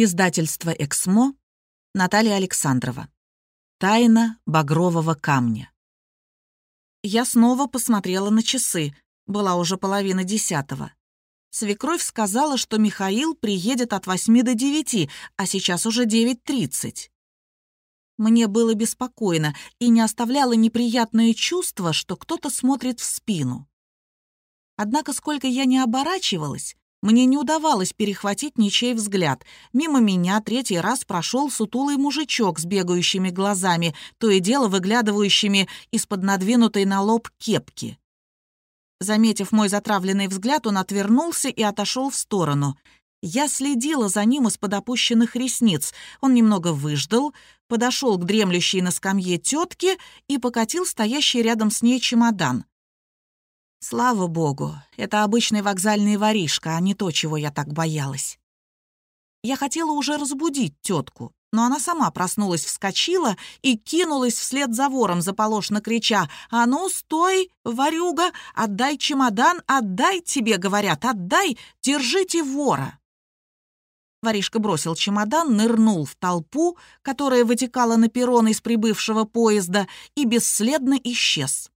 Издательство «Эксмо», Наталья Александрова. Тайна багрового камня. Я снова посмотрела на часы. Была уже половина десятого. Свекровь сказала, что Михаил приедет от восьми до девяти, а сейчас уже девять тридцать. Мне было беспокойно и не оставляло неприятное чувство, что кто-то смотрит в спину. Однако, сколько я не оборачивалась, мне не удавалось перехватить ничей взгляд. Мимо меня третий раз прошел сутулый мужичок с бегающими глазами, то и дело выглядывающими из-под надвинутой на лоб кепки. Заметив мой затравленный взгляд, он отвернулся и отошел в сторону. Я следила за ним из-под опущенных ресниц. Он немного выждал, подошел к дремлющей на скамье тетке и покатил стоящий рядом с ней чемодан. Слава богу, это обычный вокзальный воришка, а не то, чего я так боялась. Я хотела уже разбудить тетку, но она сама проснулась, вскочила и кинулась вслед за вором, заполошно крича «А ну, стой, ворюга! Отдай чемодан! Отдай тебе, говорят! Отдай! Держите вора!» Воришка бросил чемодан, нырнул в толпу, которая вытекала на перрон из прибывшего поезда, и бесследно исчез.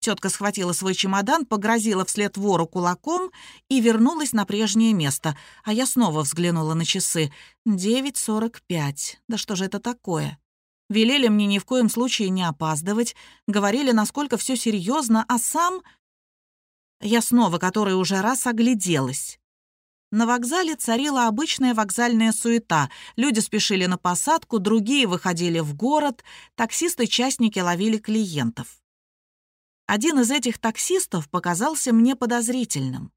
Тетка схватила свой чемодан, погрозила вслед вору кулаком и вернулась на прежнее место, а я снова взглянула на часы. Девять сорок пять. Да что же это такое? Велели мне ни в коем случае не опаздывать, говорили, насколько все серьезно, а сам... Я снова, который уже раз огляделась. На вокзале царила обычная вокзальная суета. Люди спешили на посадку, другие выходили в город, таксисты-частники ловили клиентов. Один из этих таксистов показался мне подозрительным.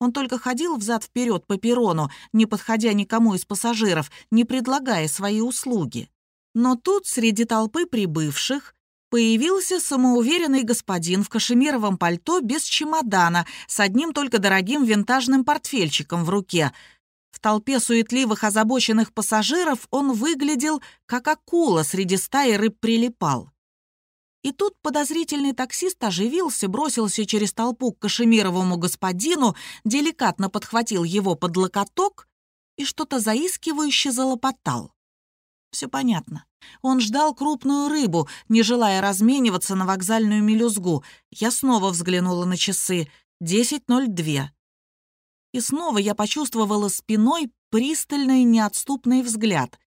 Он только ходил взад-вперед по перрону, не подходя никому из пассажиров, не предлагая свои услуги. Но тут, среди толпы прибывших, появился самоуверенный господин в кашемировом пальто без чемодана, с одним только дорогим винтажным портфельчиком в руке. В толпе суетливых озабоченных пассажиров он выглядел, как акула среди стаи рыб прилипал. И тут подозрительный таксист оживился, бросился через толпу к кашемировому господину, деликатно подхватил его под локоток и что-то заискивающе залопотал. Все понятно. Он ждал крупную рыбу, не желая размениваться на вокзальную мелюзгу. Я снова взглянула на часы. 10.02. И снова я почувствовала спиной пристальный неотступный взгляд.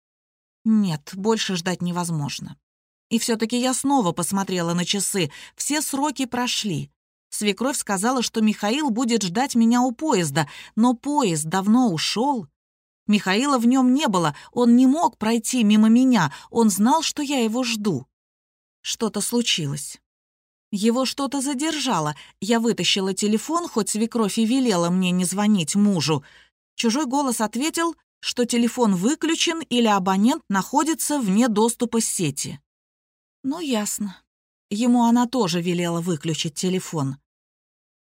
Нет, больше ждать невозможно. И все-таки я снова посмотрела на часы. Все сроки прошли. Свекровь сказала, что Михаил будет ждать меня у поезда, но поезд давно ушел. Михаила в нем не было, он не мог пройти мимо меня, он знал, что я его жду. Что-то случилось. Его что-то задержало. Я вытащила телефон, хоть свекровь и велела мне не звонить мужу. Чужой голос ответил, что телефон выключен или абонент находится вне доступа сети. Ну, ясно. Ему она тоже велела выключить телефон.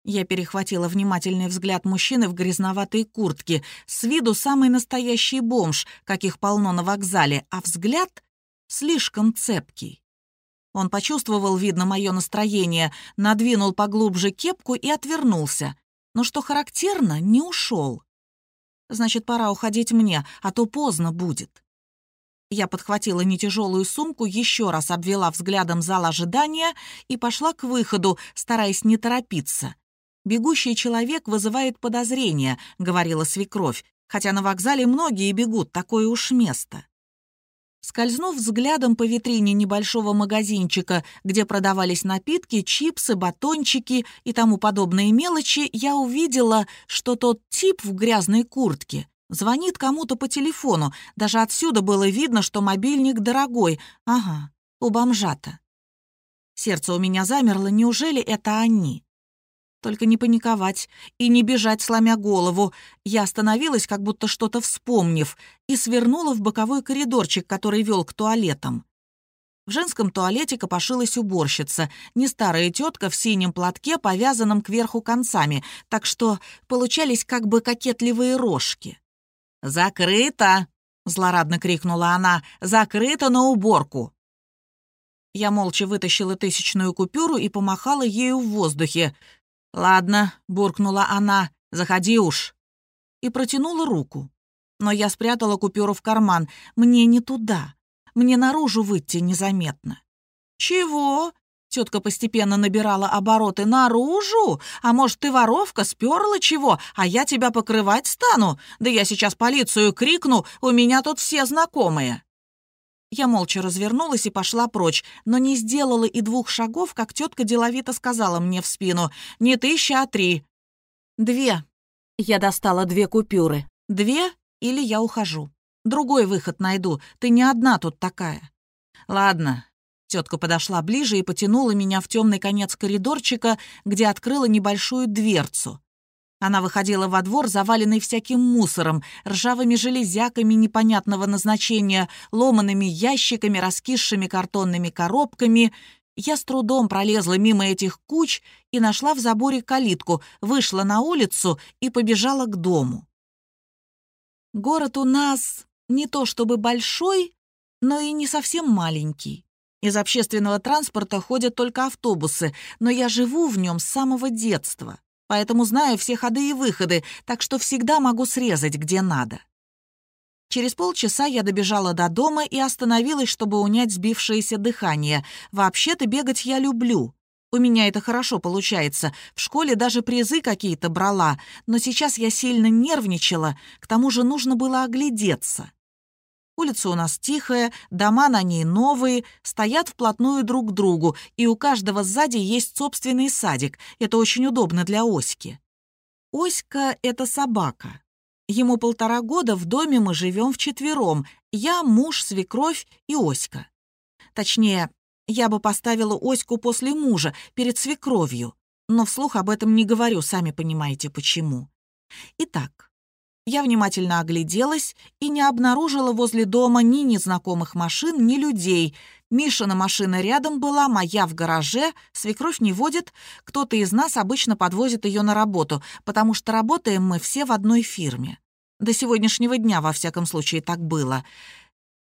Я перехватила внимательный взгляд мужчины в грязноватой куртке. С виду самый настоящий бомж, каких полно на вокзале, а взгляд слишком цепкий. Он почувствовал, видно, мое настроение, надвинул поглубже кепку и отвернулся. Но что характерно, не ушел. Значит, пора уходить мне, а то поздно будет. Я подхватила нетяжелую сумку, еще раз обвела взглядом зал ожидания и пошла к выходу, стараясь не торопиться. «Бегущий человек вызывает подозрения», — говорила свекровь, хотя на вокзале многие бегут, такое уж место. Скользнув взглядом по витрине небольшого магазинчика, где продавались напитки, чипсы, батончики и тому подобные мелочи, я увидела, что тот тип в грязной куртке Звонит кому-то по телефону. Даже отсюда было видно, что мобильник дорогой. Ага, у бомжата. Сердце у меня замерло. Неужели это они? Только не паниковать и не бежать, сломя голову. Я остановилась, как будто что-то вспомнив, и свернула в боковой коридорчик, который вел к туалетам. В женском туалете копошилась уборщица, не старая тетка в синем платке, повязанном кверху концами, так что получались как бы кокетливые рожки. «Закрыто!» — злорадно крикнула она. «Закрыто на уборку!» Я молча вытащила тысячную купюру и помахала ею в воздухе. «Ладно», — буркнула она, — «заходи уж». И протянула руку. Но я спрятала купюру в карман. Мне не туда. Мне наружу выйти незаметно. «Чего?» Тетка постепенно набирала обороты наружу. А может, ты воровка, сперла чего, а я тебя покрывать стану? Да я сейчас полицию крикну, у меня тут все знакомые. Я молча развернулась и пошла прочь, но не сделала и двух шагов, как тетка деловито сказала мне в спину. «Не тысяча, а три». «Две». Я достала две купюры. «Две или я ухожу. Другой выход найду, ты не одна тут такая». «Ладно, Тетка подошла ближе и потянула меня в темный конец коридорчика, где открыла небольшую дверцу. Она выходила во двор, заваленный всяким мусором, ржавыми железяками непонятного назначения, ломанными ящиками, раскисшими картонными коробками. Я с трудом пролезла мимо этих куч и нашла в заборе калитку, вышла на улицу и побежала к дому. Город у нас не то чтобы большой, но и не совсем маленький. Из общественного транспорта ходят только автобусы, но я живу в нем с самого детства, поэтому знаю все ходы и выходы, так что всегда могу срезать, где надо. Через полчаса я добежала до дома и остановилась, чтобы унять сбившееся дыхание. Вообще-то бегать я люблю. У меня это хорошо получается. В школе даже призы какие-то брала, но сейчас я сильно нервничала, к тому же нужно было оглядеться. Улица у нас тихая, дома на ней новые, стоят вплотную друг к другу, и у каждого сзади есть собственный садик. Это очень удобно для Оськи. Оська — это собака. Ему полтора года, в доме мы живем вчетвером. Я, муж, свекровь и Оська. Точнее, я бы поставила Оську после мужа, перед свекровью. Но вслух об этом не говорю, сами понимаете почему. Итак, я внимательно огляделась и не обнаружила возле дома ни незнакомых машин, ни людей. Мишина машина рядом была, моя в гараже, свекровь не водит, кто-то из нас обычно подвозит ее на работу, потому что работаем мы все в одной фирме. До сегодняшнего дня, во всяком случае, так было.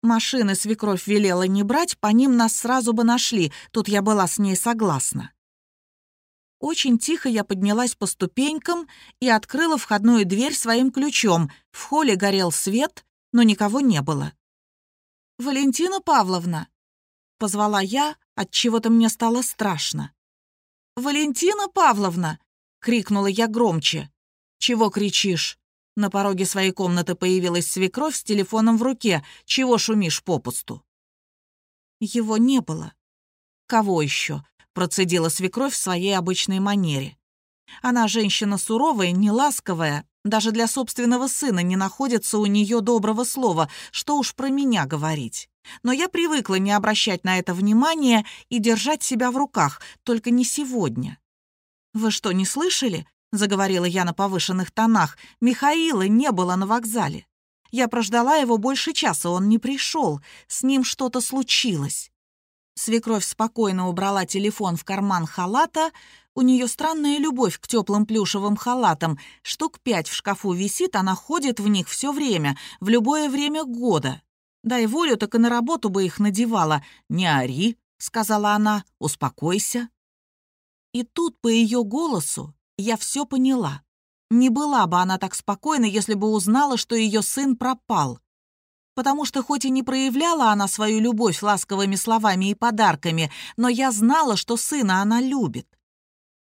Машины свекровь велела не брать, по ним нас сразу бы нашли, тут я была с ней согласна. Очень тихо я поднялась по ступенькам и открыла входную дверь своим ключом. В холле горел свет, но никого не было. «Валентина Павловна!» — позвала я, от чего то мне стало страшно. «Валентина Павловна!» — крикнула я громче. «Чего кричишь?» На пороге своей комнаты появилась свекровь с телефоном в руке. «Чего шумишь попусту?» Его не было. Кого еще? Процедила свекровь в своей обычной манере. Она женщина суровая, неласковая, даже для собственного сына не находится у нее доброго слова, что уж про меня говорить. Но я привыкла не обращать на это внимания и держать себя в руках, только не сегодня. «Вы что, не слышали?» — заговорила я на повышенных тонах. «Михаила не было на вокзале. Я прождала его больше часа, он не пришел. С ним что-то случилось». Свекровь спокойно убрала телефон в карман халата. У нее странная любовь к теплым плюшевым халатам. Штук пять в шкафу висит, она ходит в них все время, в любое время года. Дай волю, так и на работу бы их надевала. «Не ори», — сказала она, — «успокойся». И тут по ее голосу я все поняла. Не была бы она так спокойна, если бы узнала, что ее сын пропал потому что хоть и не проявляла она свою любовь ласковыми словами и подарками, но я знала, что сына она любит.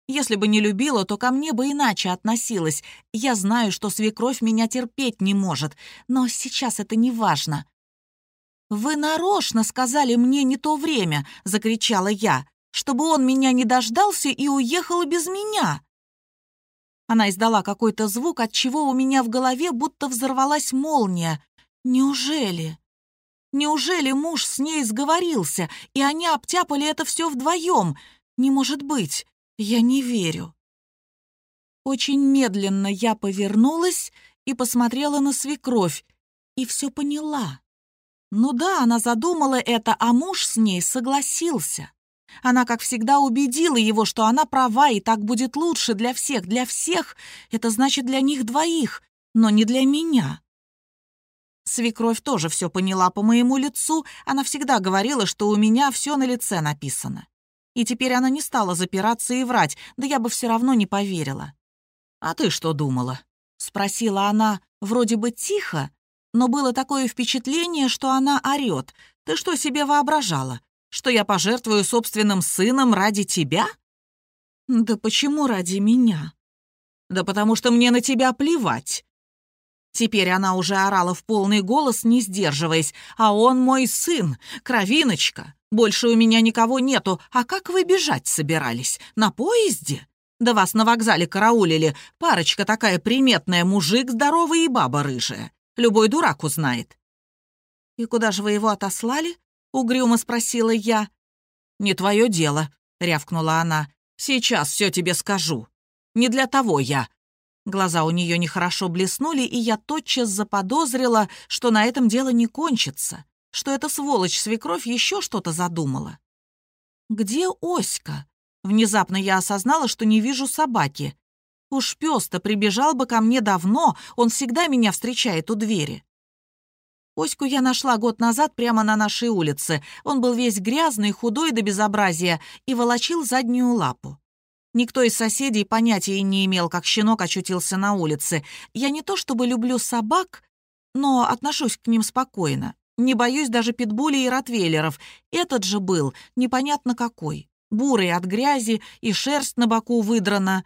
Если бы не любила, то ко мне бы иначе относилась. Я знаю, что свекровь меня терпеть не может, но сейчас это не важно. «Вы нарочно сказали мне не то время!» — закричала я, «чтобы он меня не дождался и уехал без меня!» Она издала какой-то звук, от чего у меня в голове будто взорвалась молния. Неужели? Неужели муж с ней сговорился, и они обтяпали это все вдвоем? Не может быть, я не верю. Очень медленно я повернулась и посмотрела на свекровь, и все поняла. Ну да, она задумала это, а муж с ней согласился. Она, как всегда, убедила его, что она права, и так будет лучше для всех. Для всех — это значит для них двоих, но не для меня. Свекровь тоже все поняла по моему лицу, она всегда говорила, что у меня все на лице написано. И теперь она не стала запираться и врать, да я бы все равно не поверила. «А ты что думала?» — спросила она, вроде бы тихо, но было такое впечатление, что она орёт. Ты что себе воображала? Что я пожертвую собственным сыном ради тебя? Да почему ради меня? Да потому что мне на тебя плевать. Теперь она уже орала в полный голос, не сдерживаясь. «А он мой сын, кровиночка. Больше у меня никого нету. А как вы бежать собирались? На поезде? Да вас на вокзале караулили. Парочка такая приметная, мужик здоровый и баба рыжая. Любой дурак узнает». «И куда же вы его отослали?» — угрюмо спросила я. «Не твое дело», — рявкнула она. «Сейчас все тебе скажу. Не для того я». Глаза у нее нехорошо блеснули, и я тотчас заподозрила, что на этом дело не кончится, что эта сволочь-свекровь еще что-то задумала. «Где Оська?» Внезапно я осознала, что не вижу собаки. Уж пес-то прибежал бы ко мне давно, он всегда меня встречает у двери. Оську я нашла год назад прямо на нашей улице. Он был весь грязный, худой до безобразия и волочил заднюю лапу. Никто из соседей понятия не имел, как щенок очутился на улице. Я не то чтобы люблю собак, но отношусь к ним спокойно. Не боюсь даже питбулей и ротвейлеров. Этот же был непонятно какой. Бурый от грязи и шерсть на боку выдрана.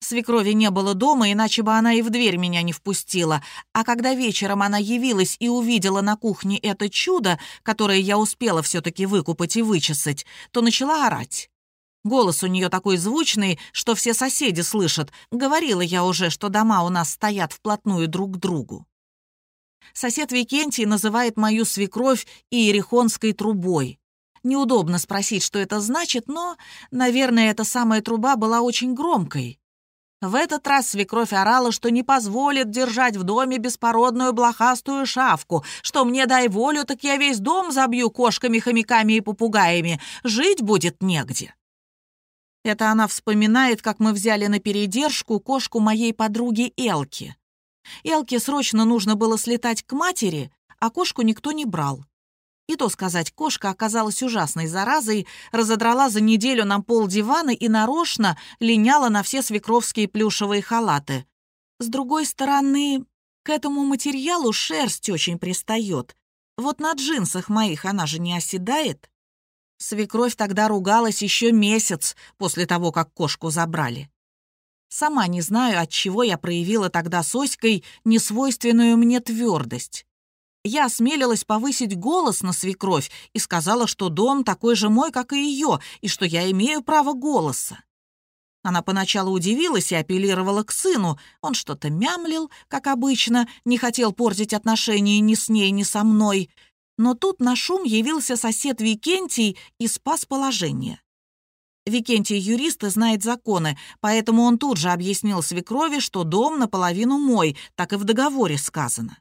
Свекрови не было дома, иначе бы она и в дверь меня не впустила. А когда вечером она явилась и увидела на кухне это чудо, которое я успела все-таки выкупать и вычесать, то начала орать. Голос у нее такой звучный, что все соседи слышат. Говорила я уже, что дома у нас стоят вплотную друг к другу. Сосед Викентий называет мою свекровь иерихонской трубой. Неудобно спросить, что это значит, но, наверное, эта самая труба была очень громкой. В этот раз свекровь орала, что не позволит держать в доме беспородную блохастую шавку, что мне дай волю, так я весь дом забью кошками, хомяками и попугаями, жить будет негде. Это она вспоминает, как мы взяли на передержку кошку моей подруги Элки. Элке срочно нужно было слетать к матери, а кошку никто не брал. И то сказать, кошка оказалась ужасной заразой, разодрала за неделю нам пол дивана и нарочно линяла на все свекровские плюшевые халаты. С другой стороны, к этому материалу шерсть очень пристает. Вот на джинсах моих она же не оседает. Свекровь тогда ругалась еще месяц после того, как кошку забрали. Сама не знаю, от чего я проявила тогда с Оськой несвойственную мне твердость. Я осмелилась повысить голос на свекровь и сказала, что дом такой же мой, как и ее, и что я имею право голоса. Она поначалу удивилась и апеллировала к сыну. Он что-то мямлил, как обычно, не хотел портить отношения ни с ней, ни со мной — но тут на шум явился сосед Викентий и спас положение. Викентий юрист и знает законы, поэтому он тут же объяснил свекрови, что дом наполовину мой, так и в договоре сказано.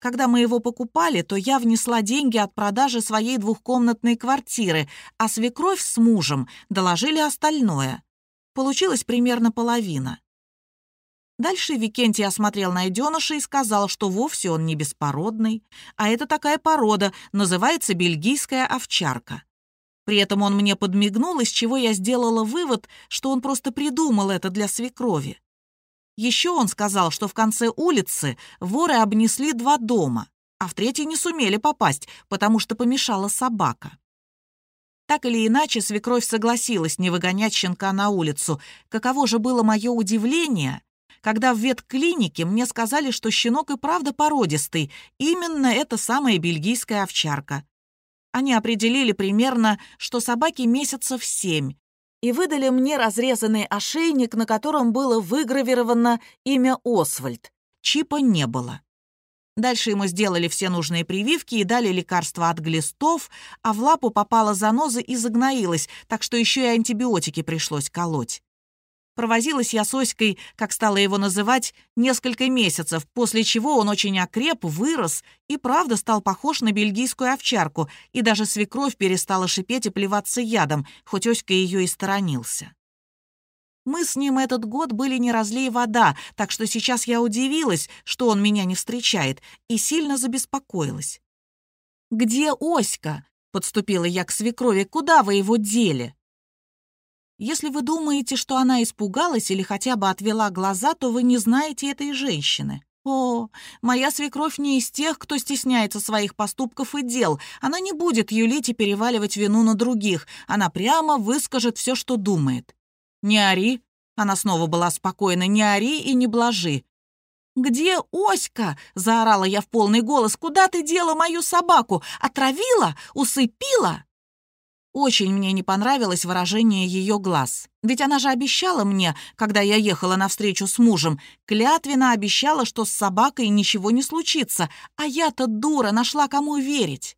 Когда мы его покупали, то я внесла деньги от продажи своей двухкомнатной квартиры, а свекровь с мужем доложили остальное. Получилось примерно половина. Дальше Викентий осмотрел найденыша и сказал, что вовсе он не беспородный, а это такая порода, называется бельгийская овчарка. При этом он мне подмигнул, из чего я сделала вывод, что он просто придумал это для свекрови. Еще он сказал, что в конце улицы воры обнесли два дома, а в третий не сумели попасть, потому что помешала собака. Так или иначе, свекровь согласилась не выгонять щенка на улицу. Каково же было мое удивление, когда в ветклинике мне сказали, что щенок и правда породистый, именно эта самая бельгийская овчарка. Они определили примерно, что собаке месяцев семь, и выдали мне разрезанный ошейник, на котором было выгравировано имя Освальд. Чипа не было. Дальше ему сделали все нужные прививки и дали лекарства от глистов, а в лапу попала заноза и загноилась, так что еще и антибиотики пришлось колоть. Провозилась я с Оськой, как стала его называть, несколько месяцев, после чего он очень окреп, вырос и правда стал похож на бельгийскую овчарку, и даже свекровь перестала шипеть и плеваться ядом, хоть Оська ее и сторонился. Мы с ним этот год были не разлей вода, так что сейчас я удивилась, что он меня не встречает, и сильно забеспокоилась. «Где Оська?» — подступила я к свекрови. «Куда вы его дели?» Если вы думаете, что она испугалась или хотя бы отвела глаза, то вы не знаете этой женщины. О, моя свекровь не из тех, кто стесняется своих поступков и дел. Она не будет юлить и переваливать вину на других. Она прямо выскажет все, что думает. «Не ори!» Она снова была спокойна. «Не ори и не блажи!» «Где Оська?» — заорала я в полный голос. «Куда ты дела мою собаку? Отравила? Усыпила?» Очень мне не понравилось выражение ее глаз. Ведь она же обещала мне, когда я ехала навстречу с мужем, клятвенно обещала, что с собакой ничего не случится, а я-то дура, нашла кому верить.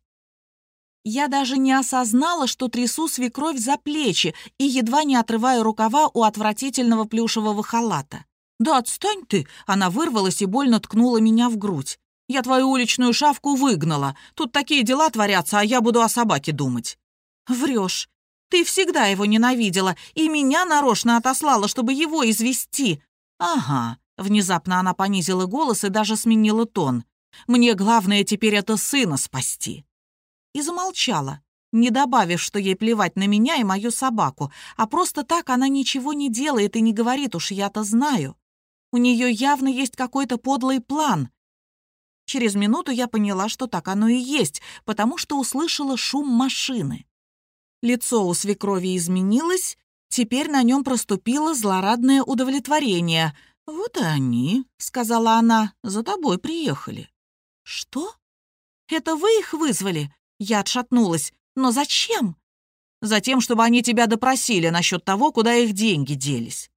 Я даже не осознала, что трясу свекровь за плечи и едва не отрываю рукава у отвратительного плюшевого халата. «Да отстань ты!» — она вырвалась и больно ткнула меня в грудь. «Я твою уличную шавку выгнала. Тут такие дела творятся, а я буду о собаке думать». «Врешь. Ты всегда его ненавидела, и меня нарочно отослала, чтобы его извести». «Ага», — внезапно она понизила голос и даже сменила тон. «Мне главное теперь это сына спасти». И замолчала, не добавив, что ей плевать на меня и мою собаку, а просто так она ничего не делает и не говорит, уж я-то знаю. У нее явно есть какой-то подлый план. Через минуту я поняла, что так оно и есть, потому что услышала шум машины. Лицо у свекрови изменилось, теперь на нем проступило злорадное удовлетворение. «Вот и они», — сказала она, — «за тобой приехали». «Что? Это вы их вызвали?» Я отшатнулась. «Но зачем?» «Затем, чтобы они тебя допросили насчет того, куда их деньги делись».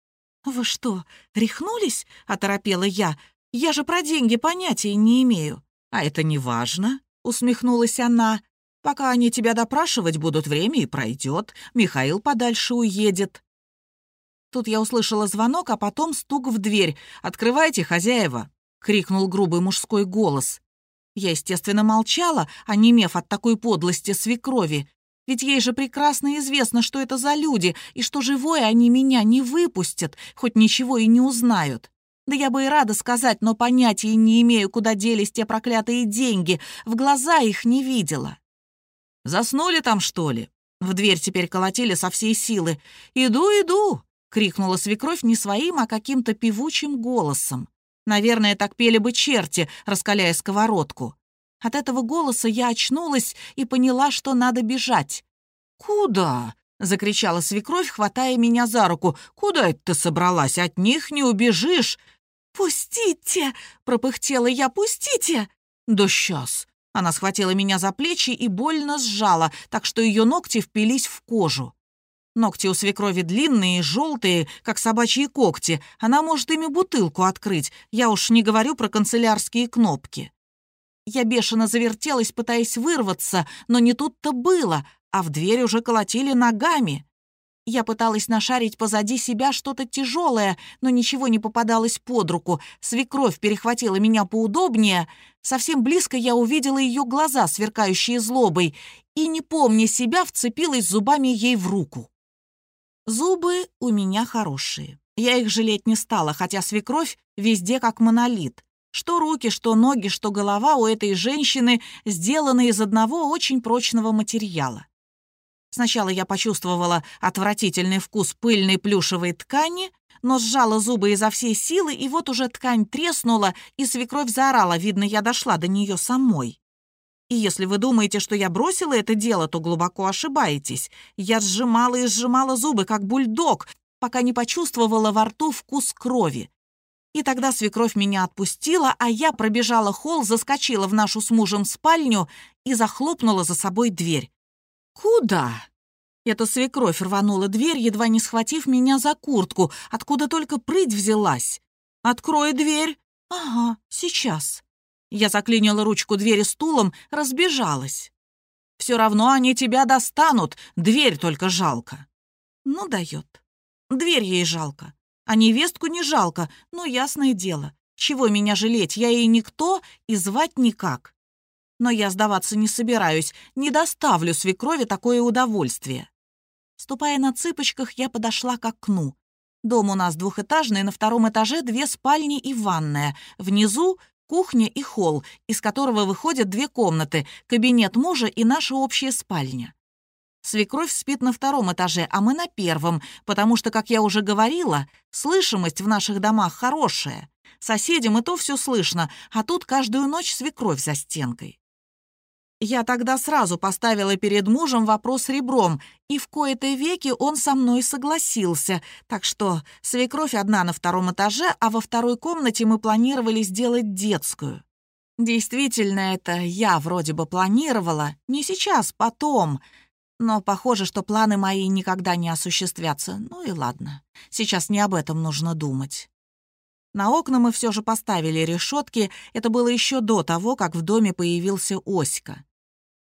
«Вы что, рехнулись?» — оторопела я. «Я же про деньги понятия не имею». «А это не важно», — усмехнулась она. Пока они тебя допрашивать будут, время и пройдет. Михаил подальше уедет». Тут я услышала звонок, а потом стук в дверь. «Открывайте, хозяева!» — крикнул грубый мужской голос. Я, естественно, молчала, онемев от такой подлости свекрови. Ведь ей же прекрасно известно, что это за люди, и что живое они меня не выпустят, хоть ничего и не узнают. Да я бы и рада сказать, но понятия не имею, куда делись те проклятые деньги, в глаза их не видела. Заснули там, что ли?» В дверь теперь колотили со всей силы. «Иду, иду!» — крикнула свекровь не своим, а каким-то певучим голосом. Наверное, так пели бы черти, раскаляя сковородку. От этого голоса я очнулась и поняла, что надо бежать. «Куда?» — закричала свекровь, хватая меня за руку. «Куда это ты собралась? От них не убежишь!» «Пустите!» — пропыхтела я. «Пустите!» «Да сейчас!» Она схватила меня за плечи и больно сжала, так что ее ногти впились в кожу. Ногти у свекрови длинные, желтые, как собачьи когти. Она может ими бутылку открыть. Я уж не говорю про канцелярские кнопки. Я бешено завертелась, пытаясь вырваться, но не тут-то было, а в дверь уже колотили ногами. Я пыталась нашарить позади себя что-то тяжелое, но ничего не попадалось под руку. Свекровь перехватила меня поудобнее. Совсем близко я увидела ее глаза, сверкающие злобой, и, не помня себя, вцепилась зубами ей в руку. Зубы у меня хорошие. Я их жалеть не стала, хотя свекровь везде как монолит. Что руки, что ноги, что голова у этой женщины сделаны из одного очень прочного материала. Сначала я почувствовала отвратительный вкус пыльной плюшевой ткани, но сжала зубы изо всей силы, и вот уже ткань треснула, и свекровь заорала, видно, я дошла до нее самой. И если вы думаете, что я бросила это дело, то глубоко ошибаетесь. Я сжимала и сжимала зубы, как бульдог, пока не почувствовала во рту вкус крови. И тогда свекровь меня отпустила, а я пробежала холл, заскочила в нашу с мужем спальню и захлопнула за собой дверь. «Куда?» Эта свекровь рванула дверь, едва не схватив меня за куртку, откуда только прыть взялась. «Открой дверь!» «Ага, сейчас». Я заклинила ручку двери стулом, разбежалась. «Все равно они тебя достанут, дверь только жалко». «Ну, дает. Дверь ей жалко, а невестку не жалко, ну, ясное дело. Чего меня жалеть, я ей никто и звать никак. Но я сдаваться не собираюсь, не доставлю свекрови такое удовольствие. Ступая на цыпочках, я подошла к окну. Дом у нас двухэтажный, на втором этаже две спальни и ванная. Внизу кухня и холл, из которого выходят две комнаты, кабинет мужа и наша общая спальня. Свекровь спит на втором этаже, а мы на первом, потому что, как я уже говорила, слышимость в наших домах хорошая. Соседям и то все слышно, а тут каждую ночь свекровь за стенкой. Я тогда сразу поставила перед мужем вопрос ребром, и в кои-то веки он со мной согласился. Так что свекровь одна на втором этаже, а во второй комнате мы планировали сделать детскую. Действительно, это я вроде бы планировала. Не сейчас, потом. Но похоже, что планы мои никогда не осуществятся. Ну и ладно. Сейчас не об этом нужно думать. На окна мы все же поставили решетки. Это было еще до того, как в доме появился Оська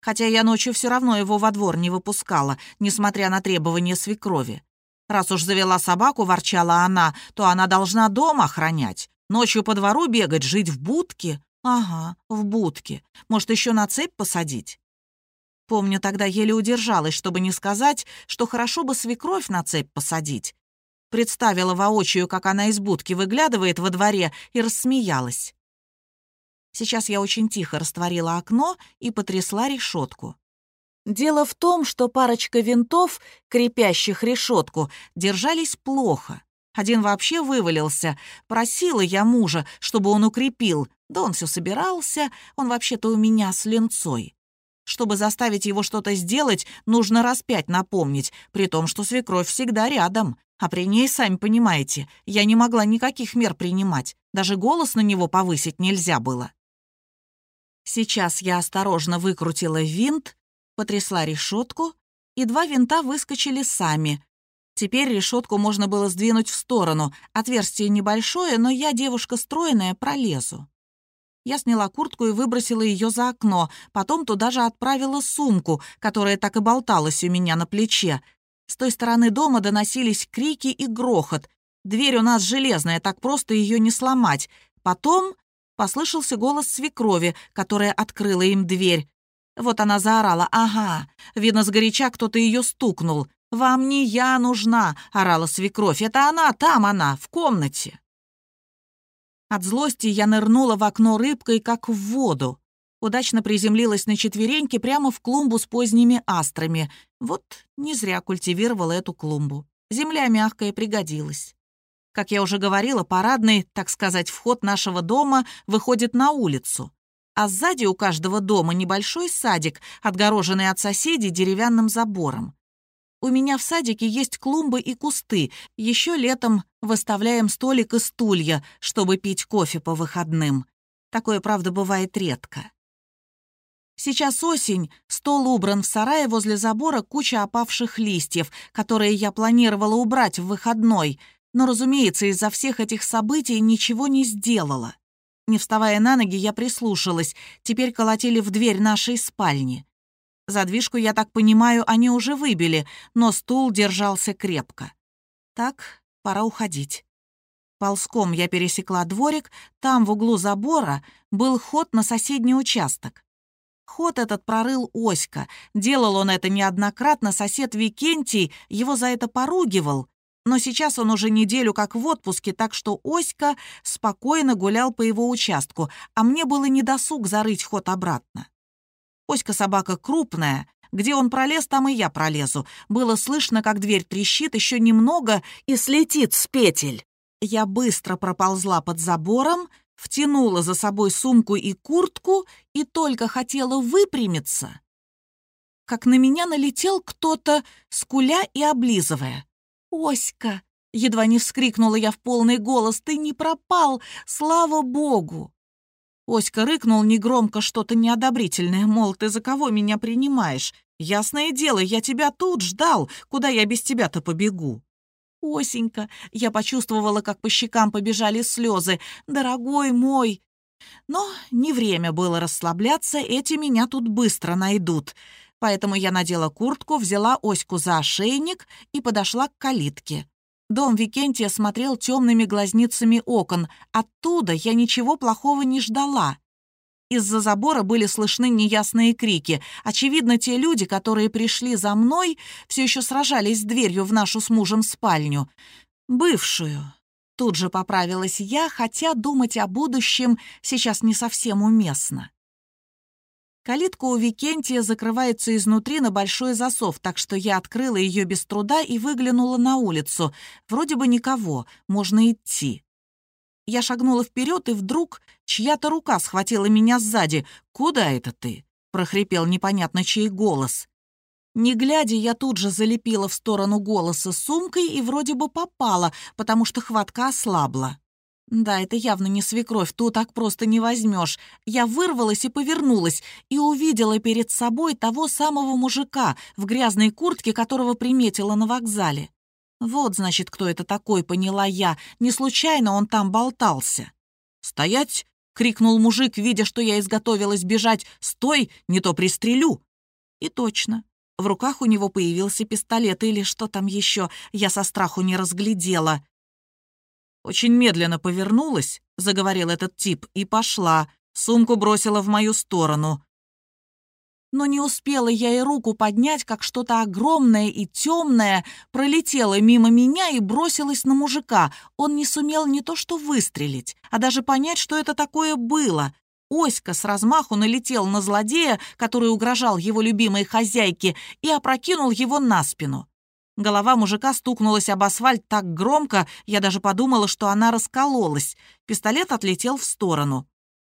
хотя я ночью все равно его во двор не выпускала, несмотря на требования свекрови. Раз уж завела собаку, ворчала она, то она должна дом охранять. Ночью по двору бегать, жить в будке? Ага, в будке. Может, еще на цепь посадить? Помню, тогда еле удержалась, чтобы не сказать, что хорошо бы свекровь на цепь посадить. Представила воочию, как она из будки выглядывает во дворе, и рассмеялась. Сейчас я очень тихо растворила окно и потрясла решетку. Дело в том, что парочка винтов, крепящих решетку, держались плохо. Один вообще вывалился. Просила я мужа, чтобы он укрепил. Да он все собирался, он вообще-то у меня с ленцой. Чтобы заставить его что-то сделать, нужно раз пять напомнить, при том, что свекровь всегда рядом. А при ней, сами понимаете, я не могла никаких мер принимать. Даже голос на него повысить нельзя было. Сейчас я осторожно выкрутила винт, потрясла решетку, и два винта выскочили сами. Теперь решетку можно было сдвинуть в сторону. Отверстие небольшое, но я, девушка стройная, пролезу. Я сняла куртку и выбросила ее за окно, потом туда же отправила сумку, которая так и болталась у меня на плече. С той стороны дома доносились крики и грохот. Дверь у нас железная, так просто ее не сломать. Потом Послышался голос свекрови, которая открыла им дверь. Вот она заорала. «Ага, видно, сгоряча кто-то ее стукнул. Вам не я нужна!» — орала свекровь. «Это она, там она, в комнате!» От злости я нырнула в окно рыбкой, как в воду. Удачно приземлилась на четвереньки прямо в клумбу с поздними астрами. Вот не зря культивировала эту клумбу. Земля мягкая пригодилась. Как я уже говорила, парадный, так сказать, вход нашего дома выходит на улицу. А сзади у каждого дома небольшой садик, отгороженный от соседей деревянным забором. У меня в садике есть клумбы и кусты. Еще летом выставляем столик и стулья, чтобы пить кофе по выходным. Такое, правда, бывает редко. Сейчас осень, стол убран в сарае возле забора куча опавших листьев, которые я планировала убрать в выходной — но, разумеется, из-за всех этих событий ничего не сделала. Не вставая на ноги, я прислушалась. Теперь колотили в дверь нашей спальни. Задвижку, я так понимаю, они уже выбили, но стул держался крепко. Так, пора уходить. Ползком я пересекла дворик, там в углу забора был ход на соседний участок. Ход этот прорыл Оська. Делал он это неоднократно, сосед Викентий его за это поругивал. Но сейчас он уже неделю как в отпуске, так что Оська спокойно гулял по его участку, а мне было недосуг зарыть ход обратно. Оська собака крупная, где он пролез, там и я пролезу. Было слышно, как дверь трещит еще немного и слетит с петель. Я быстро проползла под забором, втянула за собой сумку и куртку и только хотела выпрямиться, как на меня налетел кто-то, скуля и облизывая. «Оська!» — едва не вскрикнула я в полный голос. «Ты не пропал! Слава богу!» Оська рыкнул негромко что-то неодобрительное, мол, ты за кого меня принимаешь? Ясное дело, я тебя тут ждал, куда я без тебя-то побегу? Осенька, я почувствовала, как по щекам побежали слезы. Дорогой мой! Но не время было расслабляться, эти меня тут быстро найдут. Поэтому я надела куртку, взяла Оську за ошейник и подошла к калитке. Дом Викентия смотрел темными глазницами окон. Оттуда я ничего плохого не ждала. Из-за забора были слышны неясные крики. Очевидно, те люди, которые пришли за мной, все еще сражались с дверью в нашу с мужем спальню. Бывшую. Тут же поправилась я, хотя думать о будущем сейчас не совсем уместно. Калитка у Викентия закрывается изнутри на большой засов, так что я открыла ее без труда и выглянула на улицу. Вроде бы никого, можно идти. Я шагнула вперед, и вдруг чья-то рука схватила меня сзади. «Куда это ты?» — прохрипел непонятно чей голос. Не глядя, я тут же залепила в сторону голоса сумкой и вроде бы попала, потому что хватка ослабла. Да, это явно не свекровь, ту так просто не возьмешь. Я вырвалась и повернулась, и увидела перед собой того самого мужика в грязной куртке, которого приметила на вокзале. Вот, значит, кто это такой, поняла я. Не случайно он там болтался. «Стоять!» — крикнул мужик, видя, что я изготовилась бежать. «Стой, не то пристрелю!» И точно. В руках у него появился пистолет или что там еще, я со страху не разглядела. Очень медленно повернулась, заговорил этот тип, и пошла. Сумку бросила в мою сторону. Но не успела я и руку поднять, как что-то огромное и темное пролетело мимо меня и бросилось на мужика. Он не сумел не то что выстрелить, а даже понять, что это такое было. Оська с размаху налетел на злодея, который угрожал его любимой хозяйке, и опрокинул его на спину. Голова мужика стукнулась об асфальт так громко, я даже подумала, что она раскололась. Пистолет отлетел в сторону.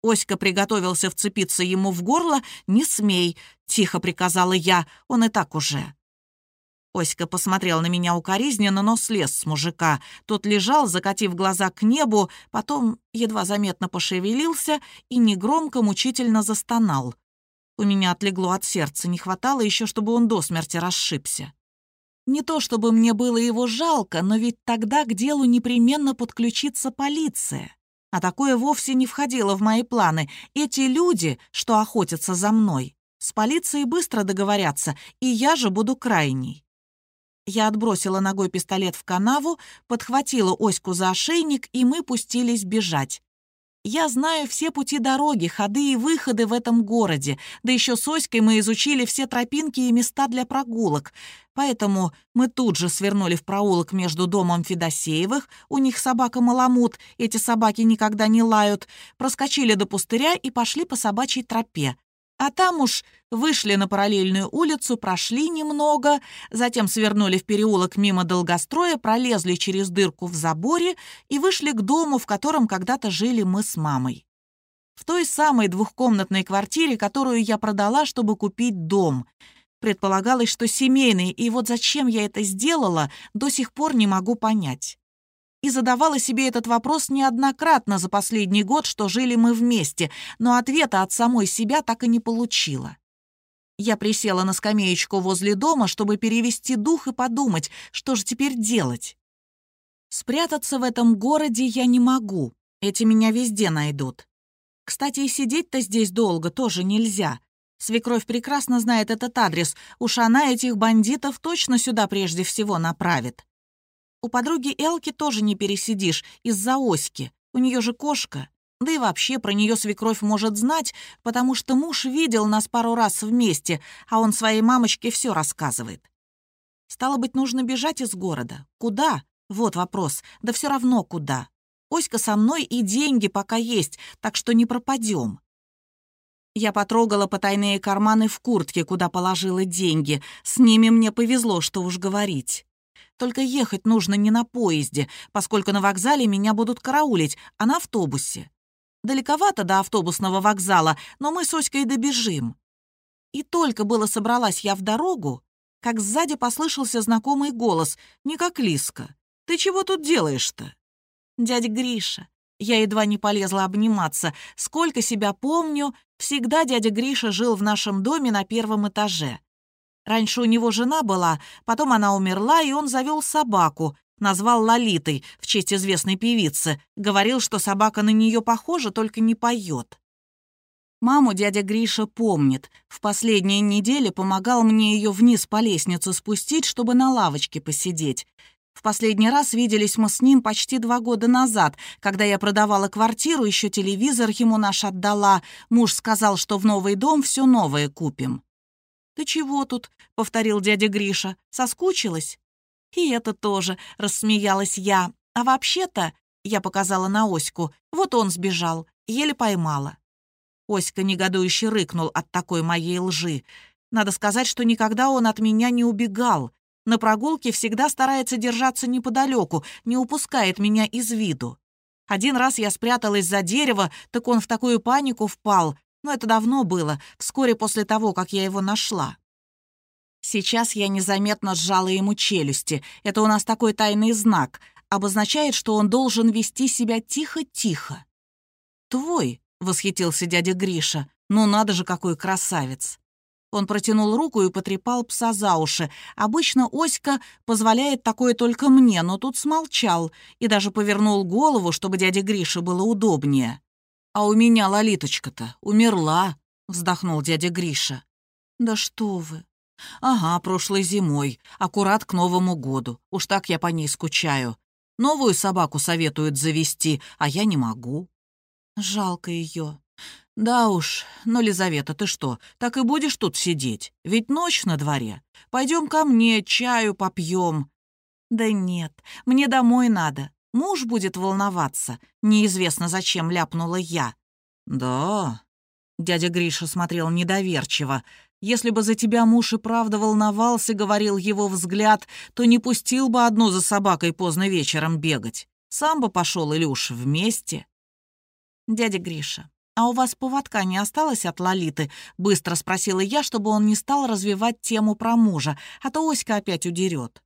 Оська приготовился вцепиться ему в горло. «Не смей», — тихо приказала я, — «он и так уже». Оська посмотрел на меня укоризненно, но слез с мужика. Тот лежал, закатив глаза к небу, потом едва заметно пошевелился и негромко, мучительно застонал. У меня отлегло от сердца, не хватало еще, чтобы он до смерти расшибся. Не то чтобы мне было его жалко, но ведь тогда к делу непременно подключится полиция. А такое вовсе не входило в мои планы. Эти люди, что охотятся за мной, с полицией быстро договорятся, и я же буду крайней. Я отбросила ногой пистолет в канаву, подхватила Оську за ошейник, и мы пустились бежать. Я знаю все пути дороги, ходы и выходы в этом городе, да еще с Оськой мы изучили все тропинки и места для прогулок. Поэтому мы тут же свернули в проулок между домом Федосеевых, у них собака Маламут, эти собаки никогда не лают, проскочили до пустыря и пошли по собачьей тропе. А там уж вышли на параллельную улицу, прошли немного, затем свернули в переулок мимо долгостроя, пролезли через дырку в заборе и вышли к дому, в котором когда-то жили мы с мамой. В той самой двухкомнатной квартире, которую я продала, чтобы купить дом. Предполагалось, что семейный, и вот зачем я это сделала, до сих пор не могу понять и задавала себе этот вопрос неоднократно за последний год, что жили мы вместе, но ответа от самой себя так и не получила. Я присела на скамеечку возле дома, чтобы перевести дух и подумать, что же теперь делать. Спрятаться в этом городе я не могу, эти меня везде найдут. Кстати, и сидеть-то здесь долго тоже нельзя. Свекровь прекрасно знает этот адрес, уж она этих бандитов точно сюда прежде всего направит. У подруги Элки тоже не пересидишь из-за оськи. У нее же кошка. Да и вообще про нее свекровь может знать, потому что муж видел нас пару раз вместе, а он своей мамочке все рассказывает. Стало быть, нужно бежать из города. Куда? Вот вопрос. Да все равно куда. Оська со мной и деньги пока есть, так что не пропадем. Я потрогала потайные карманы в куртке, куда положила деньги. С ними мне повезло, что уж говорить. Только ехать нужно не на поезде, поскольку на вокзале меня будут караулить, а на автобусе. Далековато до автобусного вокзала, но мы с Оськой добежим. И только было собралась я в дорогу, как сзади послышался знакомый голос, не как Лиска. «Ты чего тут делаешь-то?» «Дядя Гриша». Я едва не полезла обниматься. Сколько себя помню, всегда дядя Гриша жил в нашем доме на первом этаже. Раньше у него жена была, потом она умерла, и он завел собаку, назвал Лолитой в честь известной певицы. Говорил, что собака на нее похожа, только не поет. Маму дядя Гриша помнит. В последние недели помогал мне ее вниз по лестнице спустить, чтобы на лавочке посидеть. В последний раз виделись мы с ним почти два года назад, когда я продавала квартиру, еще телевизор ему наш отдала. Муж сказал, что в новый дом все новое купим. «Ты чего тут?» — повторил дядя Гриша. «Соскучилась?» «И это тоже», — рассмеялась я. «А вообще-то...» — я показала на Оську. «Вот он сбежал. Еле поймала». Оська негодующе рыкнул от такой моей лжи. Надо сказать, что никогда он от меня не убегал. На прогулке всегда старается держаться неподалеку, не упускает меня из виду. Один раз я спряталась за дерево, так он в такую панику впал. Но это давно было, вскоре после того, как я его нашла. Сейчас я незаметно сжала ему челюсти. Это у нас такой тайный знак. Обозначает, что он должен вести себя тихо-тихо. «Твой», — восхитился дядя Гриша, — «ну надо же, какой красавец». Он протянул руку и потрепал пса за уши. Обычно Оська позволяет такое только мне, но тут смолчал и даже повернул голову, чтобы дяде Грише было удобнее. «А у меня Лолиточка-то умерла», — вздохнул дядя Гриша. «Да что вы!» «Ага, прошлой зимой, аккурат к Новому году. Уж так я по ней скучаю. Новую собаку советуют завести, а я не могу». «Жалко ее. «Да уж, но, Лизавета, ты что, так и будешь тут сидеть? Ведь ночь на дворе. Пойдем ко мне, чаю попьем». «Да нет, мне домой надо. Муж будет волноваться. Неизвестно, зачем ляпнула я». «Да?» Дядя Гриша смотрел недоверчиво. «Если бы за тебя муж и правда волновался, — говорил его взгляд, — то не пустил бы одну за собакой поздно вечером бегать. Сам бы пошел, Илюш, вместе». «Дядя Гриша, «А у вас поводка не осталось от Лолиты?» — быстро спросила я, чтобы он не стал развивать тему про мужа, а то Оська опять удерет.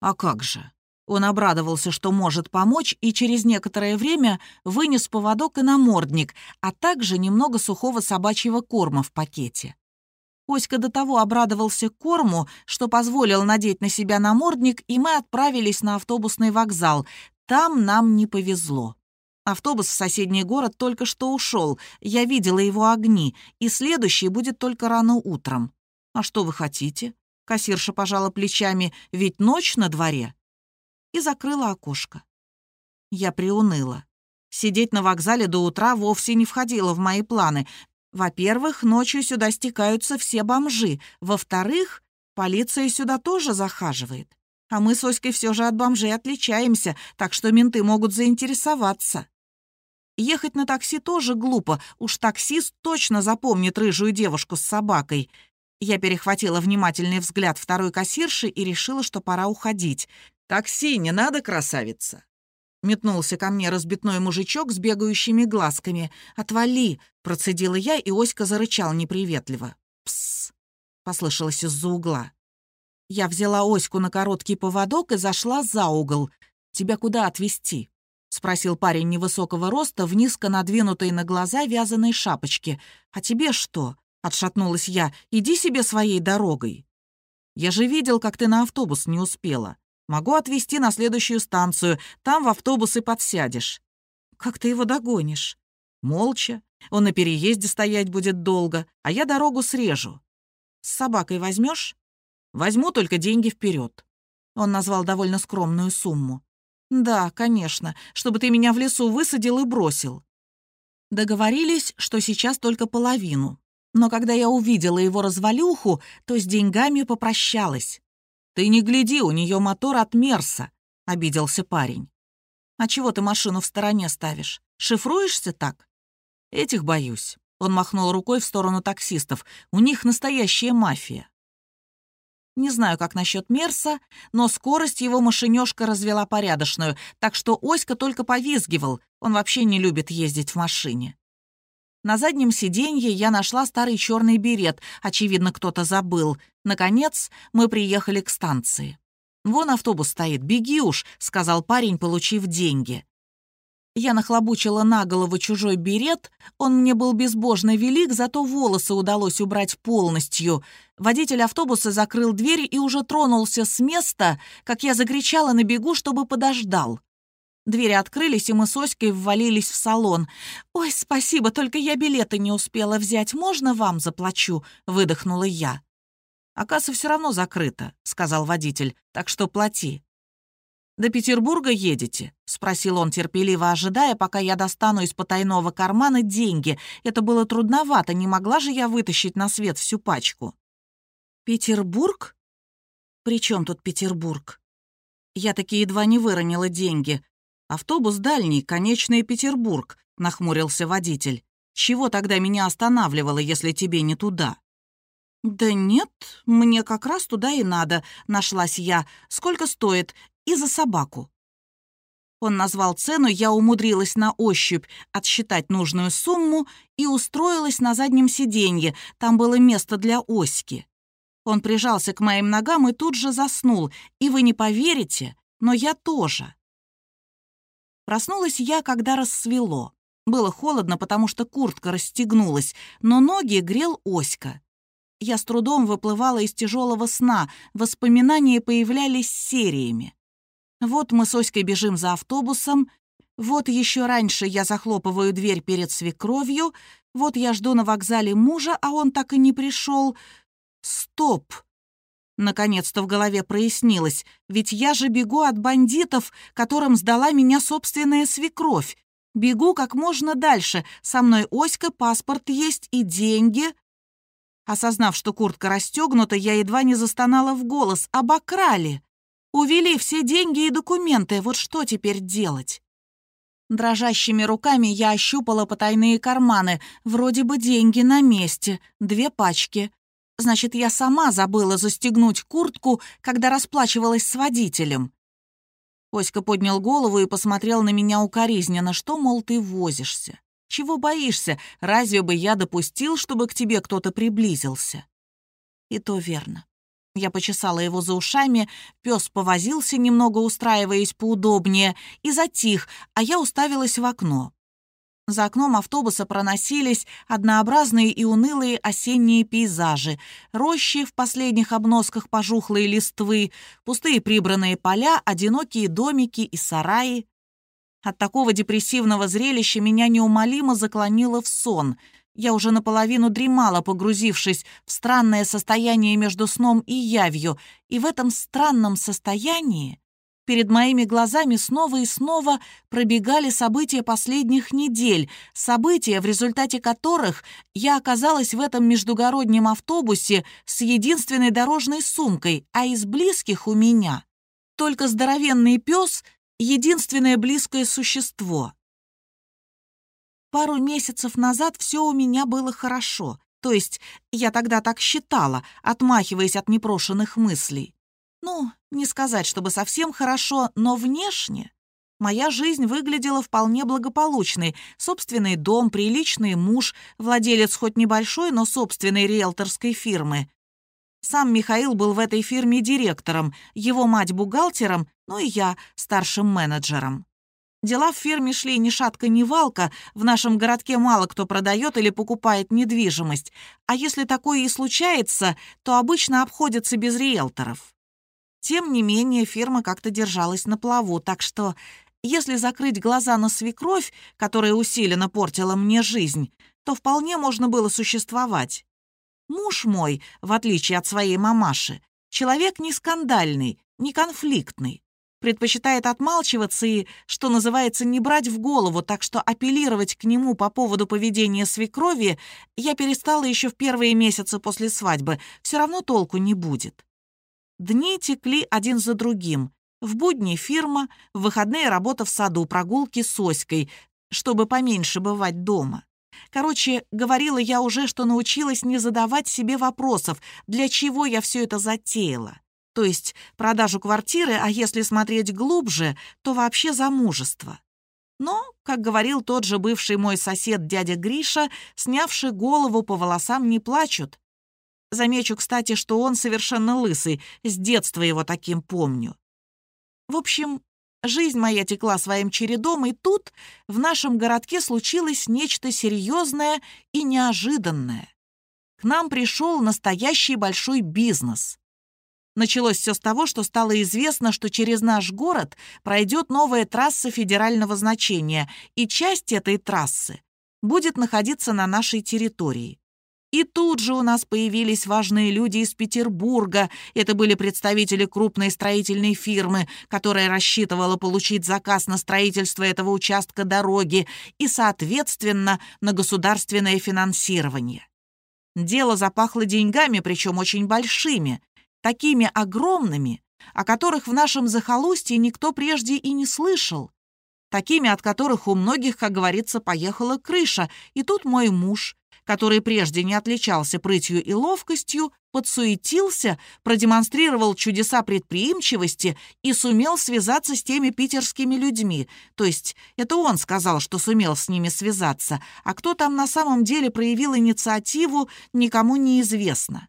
«А как же?» Он обрадовался, что может помочь, и через некоторое время вынес поводок и намордник, а также немного сухого собачьего корма в пакете. Оська до того обрадовался корму, что позволил надеть на себя намордник, и мы отправились на автобусный вокзал. Там нам не повезло. Автобус в соседний город только что ушел. Я видела его огни, и следующий будет только рано утром. А что вы хотите? Кассирша пожала плечами, ведь ночь на дворе. И закрыла окошко. Я приуныла. Сидеть на вокзале до утра вовсе не входило в мои планы. Во-первых, ночью сюда стекаются все бомжи. Во-вторых, полиция сюда тоже захаживает. А мы с Оськой все же от бомжей отличаемся, так что менты могут заинтересоваться. Ехать на такси тоже глупо, уж таксист точно запомнит рыжую девушку с собакой. Я перехватила внимательный взгляд второй кассирши и решила, что пора уходить. «Такси не надо, красавица!» Метнулся ко мне разбитной мужичок с бегающими глазками. «Отвали!» — процедила я, и Оська зарычал неприветливо. «Псс!» — послышалось из-за угла. Я взяла Оську на короткий поводок и зашла за угол. «Тебя куда отвезти?» — спросил парень невысокого роста в низко надвинутой на глаза вязаной шапочке. «А тебе что?» — отшатнулась я. «Иди себе своей дорогой». «Я же видел, как ты на автобус не успела. Могу отвезти на следующую станцию. Там в автобус и подсядешь». «Как ты его догонишь?» «Молча. Он на переезде стоять будет долго, а я дорогу срежу». «С собакой возьмешь? «Возьму только деньги вперед. Он назвал довольно скромную сумму. «Да, конечно, чтобы ты меня в лесу высадил и бросил». Договорились, что сейчас только половину. Но когда я увидела его развалюху, то с деньгами попрощалась. «Ты не гляди, у нее мотор от Мерса», — обиделся парень. «А чего ты машину в стороне ставишь? Шифруешься так?» «Этих боюсь». Он махнул рукой в сторону таксистов. «У них настоящая мафия». Не знаю, как насчет Мерса, но скорость его машинёшка развела порядочную, так что Оська только повизгивал, он вообще не любит ездить в машине. На заднем сиденье я нашла старый черный берет, очевидно, кто-то забыл. Наконец, мы приехали к станции. «Вон автобус стоит, беги уж», — сказал парень, получив деньги. Я нахлобучила на голову чужой берет, он мне был безбожно велик, зато волосы удалось убрать полностью. Водитель автобуса закрыл дверь и уже тронулся с места, как я закричала на бегу, чтобы подождал. Двери открылись, и мы с Оськой ввалились в салон. «Ой, спасибо, только я билеты не успела взять. Можно вам заплачу?» — выдохнула я. «А касса все равно закрыта», — сказал водитель, — «так что плати». «До Петербурга едете?» — спросил он, терпеливо ожидая, пока я достану из потайного кармана деньги. Это было трудновато, не могла же я вытащить на свет всю пачку. «Петербург? При чем тут Петербург?» Я таки едва не выронила деньги. «Автобус дальний, конечный Петербург», — нахмурился водитель. «Чего тогда меня останавливало, если тебе не туда?» «Да нет, мне как раз туда и надо», — нашлась я. «Сколько стоит? и за собаку. Он назвал цену, я умудрилась на ощупь отсчитать нужную сумму и устроилась на заднем сиденье, там было место для оськи. Он прижался к моим ногам и тут же заснул, и вы не поверите, но я тоже. Проснулась я, когда рассвело. Было холодно, потому что куртка расстегнулась, но ноги грел Оська. Я с трудом выплывала из тяжелого сна, воспоминания появлялись сериями. Вот мы с Оськой бежим за автобусом, вот еще раньше я захлопываю дверь перед свекровью, вот я жду на вокзале мужа, а он так и не пришел. Стоп! Наконец-то в голове прояснилось, ведь я же бегу от бандитов, которым сдала меня собственная свекровь. Бегу как можно дальше, со мной Оська, паспорт есть и деньги. Осознав, что куртка расстегнута, я едва не застонала в голос. Обокрали. Увели все деньги и документы. Вот что теперь делать? Дрожащими руками я ощупала потайные карманы. Вроде бы деньги на месте. Две пачки. Значит, я сама забыла застегнуть куртку, когда расплачивалась с водителем. Оська поднял голову и посмотрел на меня укоризненно. Что, мол, ты возишься? Чего боишься? Разве бы я допустил, чтобы к тебе кто-то приблизился? И то верно. Я почесала его за ушами, пес повозился, немного устраиваясь поудобнее, и затих, а я уставилась в окно. За окном автобуса проносились однообразные и унылые осенние пейзажи. Рощи в последних обносках пожухлые листвы, пустые прибранные поля, одинокие домики и сараи. От такого депрессивного зрелища меня неумолимо заклонило в сон. Я уже наполовину дремала, погрузившись в странное состояние между сном и явью, и в этом странном состоянии перед моими глазами снова и снова пробегали события последних недель, события, в результате которых я оказалась в этом междугороднем автобусе с единственной дорожной сумкой, а из близких у меня только здоровенный пес единственное близкое существо. Пару месяцев назад все у меня было хорошо, то есть я тогда так считала, отмахиваясь от непрошенных мыслей. Ну, не сказать, чтобы совсем хорошо, но внешне моя жизнь выглядела вполне благополучной. Собственный дом, приличный муж, владелец хоть небольшой, но собственной риэлторской фирмы. Сам Михаил был в этой фирме директором, его мать бухгалтером, ну и я старшим менеджером. Дела в фирме шли ни шатка, ни валка, в нашем городке мало кто продает или покупает недвижимость, а если такое и случается, то обычно обходятся без риэлторов. Тем не менее, фирма как-то держалась на плаву, так что если закрыть глаза на свекровь, которая усиленно портила мне жизнь, то вполне можно было существовать. Муж мой, в отличие от своей мамаши, человек не скандальный, не конфликтный. Предпочитает отмалчиваться и, что называется, не брать в голову, так что апеллировать к нему по поводу поведения свекрови я перестала еще в первые месяцы после свадьбы. Все равно толку не будет. Дни текли один за другим. В будни фирма, в выходные работа в саду, прогулки с Оськой, чтобы поменьше бывать дома. Короче, говорила я уже, что научилась не задавать себе вопросов, для чего я все это затеяла. То есть продажу квартиры, а если смотреть глубже, то вообще замужество. Но, как говорил тот же бывший мой сосед дядя Гриша, снявший голову по волосам не плачут. Замечу, кстати, что он совершенно лысый, с детства его таким помню. В общем, Жизнь моя текла своим чередом, и тут в нашем городке случилось нечто серьезное и неожиданное. К нам пришел настоящий большой бизнес. Началось все с того, что стало известно, что через наш город пройдет новая трасса федерального значения, и часть этой трассы будет находиться на нашей территории. И тут же у нас появились важные люди из Петербурга. Это были представители крупной строительной фирмы, которая рассчитывала получить заказ на строительство этого участка дороги и, соответственно, на государственное финансирование. Дело запахло деньгами, причем очень большими, такими огромными, о которых в нашем захолустье никто прежде и не слышал такими, от которых у многих, как говорится, поехала крыша. И тут мой муж, который прежде не отличался прытью и ловкостью, подсуетился, продемонстрировал чудеса предприимчивости и сумел связаться с теми питерскими людьми. То есть это он сказал, что сумел с ними связаться, а кто там на самом деле проявил инициативу, никому не известно.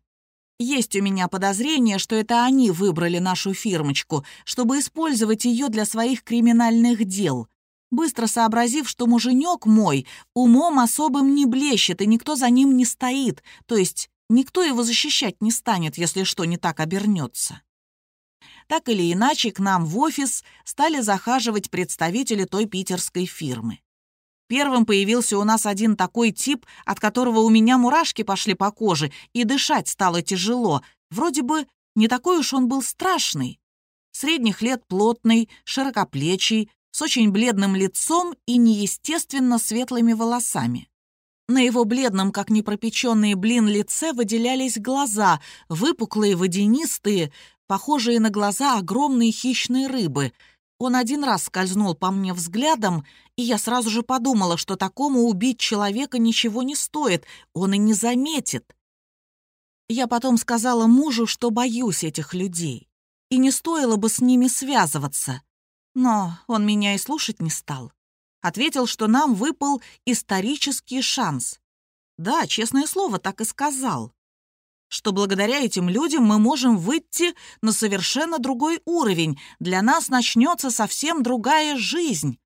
Есть у меня подозрение, что это они выбрали нашу фирмочку, чтобы использовать ее для своих криминальных дел. Быстро сообразив, что муженек мой умом особым не блещет, и никто за ним не стоит, то есть Никто его защищать не станет, если что не так обернется. Так или иначе, к нам в офис стали захаживать представители той питерской фирмы. Первым появился у нас один такой тип, от которого у меня мурашки пошли по коже, и дышать стало тяжело. Вроде бы не такой уж он был страшный. Средних лет плотный, широкоплечий, с очень бледным лицом и неестественно светлыми волосами. На его бледном, как непропеченный блин, лице выделялись глаза, выпуклые, водянистые, похожие на глаза огромной хищной рыбы. Он один раз скользнул по мне взглядом, и я сразу же подумала, что такому убить человека ничего не стоит, он и не заметит. Я потом сказала мужу, что боюсь этих людей, и не стоило бы с ними связываться. Но он меня и слушать не стал ответил, что нам выпал исторический шанс. Да, честное слово, так и сказал. Что благодаря этим людям мы можем выйти на совершенно другой уровень. Для нас начнется совсем другая жизнь.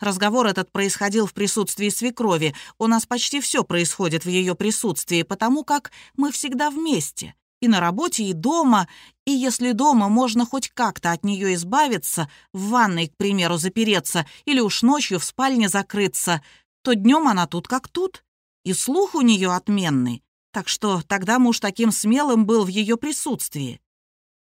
Разговор этот происходил в присутствии свекрови. У нас почти все происходит в ее присутствии, потому как мы всегда вместе. И на работе, и дома. И если дома можно хоть как-то от нее избавиться, в ванной, к примеру, запереться, или уж ночью в спальне закрыться, то днем она тут как тут. И слух у нее отменный. Так что тогда муж таким смелым был в ее присутствии.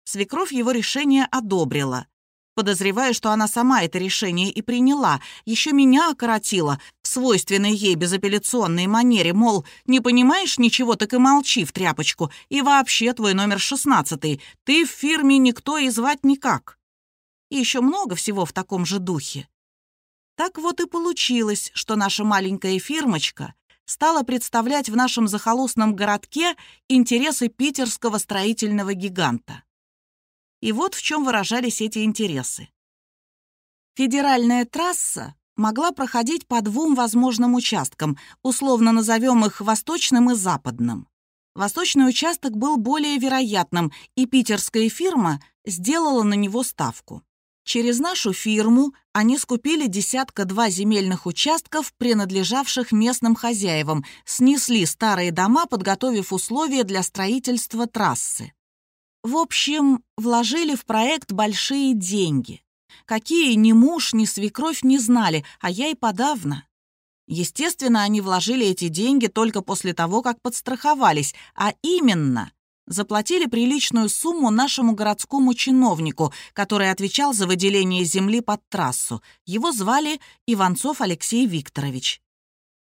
Свекровь его решение одобрила. Подозреваю, что она сама это решение и приняла, еще меня окоротила свойственной ей безапелляционной манере, мол, не понимаешь ничего, так и молчи в тряпочку, и вообще твой номер шестнадцатый, ты в фирме никто и звать никак. И еще много всего в таком же духе. Так вот и получилось, что наша маленькая фирмочка стала представлять в нашем захолустном городке интересы питерского строительного гиганта. И вот в чем выражались эти интересы. Федеральная трасса могла проходить по двум возможным участкам, условно назовем их восточным и западным. Восточный участок был более вероятным, и питерская фирма сделала на него ставку. Через нашу фирму они скупили десятка-два земельных участков, принадлежавших местным хозяевам, снесли старые дома, подготовив условия для строительства трассы. В общем, вложили в проект большие деньги. Какие ни муж, ни свекровь не знали, а я и подавно. Естественно, они вложили эти деньги только после того, как подстраховались, а именно заплатили приличную сумму нашему городскому чиновнику, который отвечал за выделение земли под трассу. Его звали Иванцов Алексей Викторович.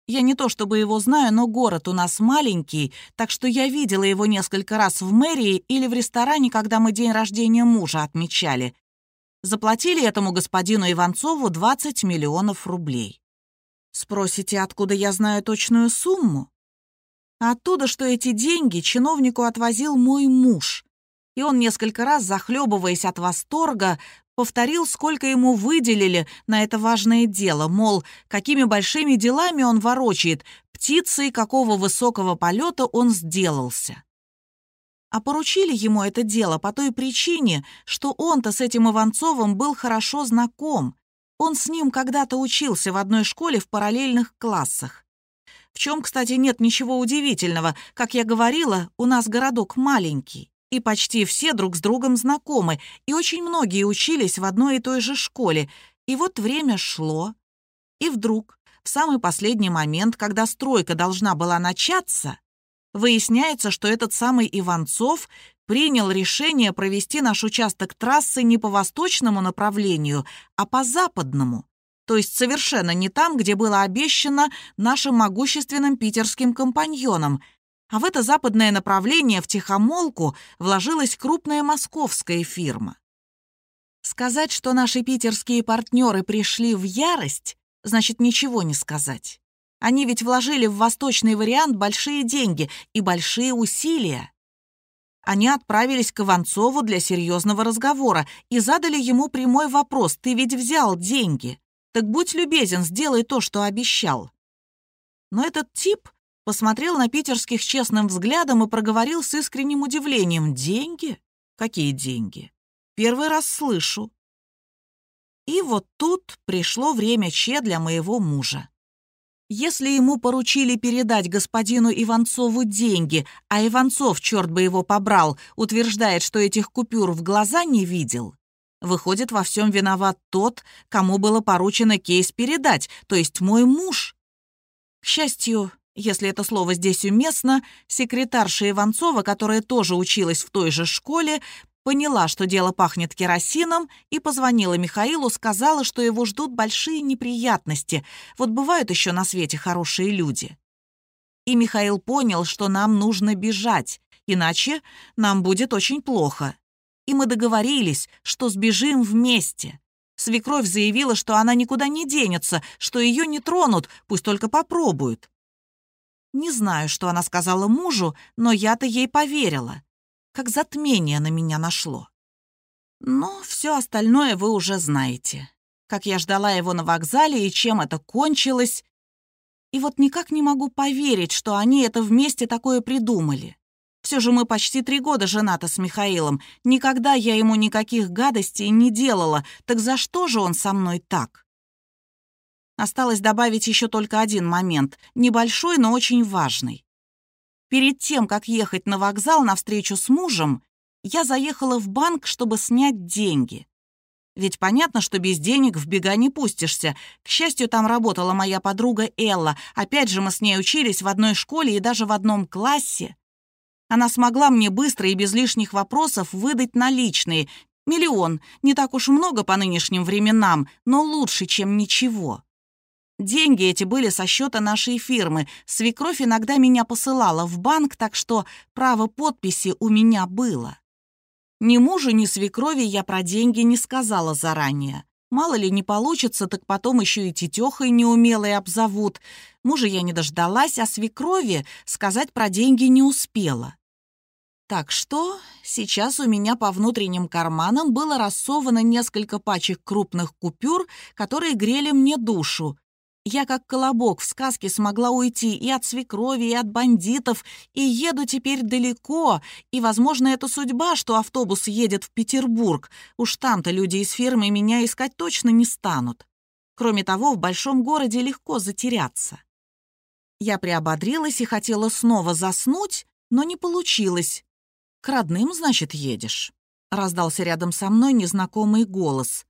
Я не то чтобы его знаю, но город у нас маленький, так что я видела его несколько раз в мэрии или в ресторане, когда мы день рождения мужа отмечали. Заплатили этому господину Иванцову 20 миллионов рублей. Спросите, откуда я знаю точную сумму? Оттуда, что эти деньги чиновнику отвозил мой муж. И он несколько раз, захлебываясь от восторга, повторил, сколько ему выделили на это важное дело, мол, какими большими делами он ворочает, птицей какого высокого полета он сделался. А поручили ему это дело по той причине, что он-то с этим Иванцовым был хорошо знаком. Он с ним когда-то учился в одной школе в параллельных классах. В чем, кстати, нет ничего удивительного. Как я говорила, у нас городок маленький и почти все друг с другом знакомы, и очень многие учились в одной и той же школе. И вот время шло, и вдруг, в самый последний момент, когда стройка должна была начаться, выясняется, что этот самый Иванцов принял решение провести наш участок трассы не по восточному направлению, а по западному, то есть совершенно не там, где было обещано нашим могущественным питерским компаньонам — а в это западное направление в тихомолку вложилась крупная московская фирма. Сказать, что наши питерские партнеры пришли в ярость, значит ничего не сказать. Они ведь вложили в восточный вариант большие деньги и большие усилия. Они отправились к Иванцову для серьезного разговора и задали ему прямой вопрос «Ты ведь взял деньги? Так будь любезен, сделай то, что обещал». Но этот тип посмотрел на питерских честным взглядом и проговорил с искренним удивлением «Деньги? Какие деньги? Первый раз слышу». И вот тут пришло время Че для моего мужа. Если ему поручили передать господину Иванцову деньги, а Иванцов, черт бы его побрал, утверждает, что этих купюр в глаза не видел, выходит, во всем виноват тот, кому было поручено кейс передать, то есть мой муж. К счастью, если это слово здесь уместно, секретарша Иванцова, которая тоже училась в той же школе, Поняла, что дело пахнет керосином, и позвонила Михаилу, сказала, что его ждут большие неприятности. Вот бывают еще на свете хорошие люди. И Михаил понял, что нам нужно бежать, иначе нам будет очень плохо. И мы договорились, что сбежим вместе. Свекровь заявила, что она никуда не денется, что ее не тронут, пусть только попробуют. Не знаю, что она сказала мужу, но я-то ей поверила как затмение на меня нашло. Но все остальное вы уже знаете. Как я ждала его на вокзале и чем это кончилось. И вот никак не могу поверить, что они это вместе такое придумали. Все же мы почти три года женаты с Михаилом. Никогда я ему никаких гадостей не делала. Так за что же он со мной так? Осталось добавить еще только один момент. Небольшой, но очень важный. Перед тем, как ехать на вокзал на встречу с мужем, я заехала в банк, чтобы снять деньги. Ведь понятно, что без денег в бега не пустишься. К счастью, там работала моя подруга Элла. Опять же, мы с ней учились в одной школе и даже в одном классе. Она смогла мне быстро и без лишних вопросов выдать наличные. Миллион. Не так уж много по нынешним временам, но лучше, чем ничего. Деньги эти были со счета нашей фирмы. Свекровь иногда меня посылала в банк, так что право подписи у меня было. Ни мужу, ни свекрови я про деньги не сказала заранее. Мало ли не получится, так потом еще и тетехой неумелой обзовут. Мужа я не дождалась, а свекрови сказать про деньги не успела. Так что сейчас у меня по внутренним карманам было рассовано несколько пачек крупных купюр, которые грели мне душу. Я как колобок в сказке смогла уйти и от свекрови, и от бандитов, и еду теперь далеко, и, возможно, это судьба, что автобус едет в Петербург. Уж там-то люди из фирмы меня искать точно не станут. Кроме того, в большом городе легко затеряться. Я приободрилась и хотела снова заснуть, но не получилось. «К родным, значит, едешь?» — раздался рядом со мной незнакомый голос.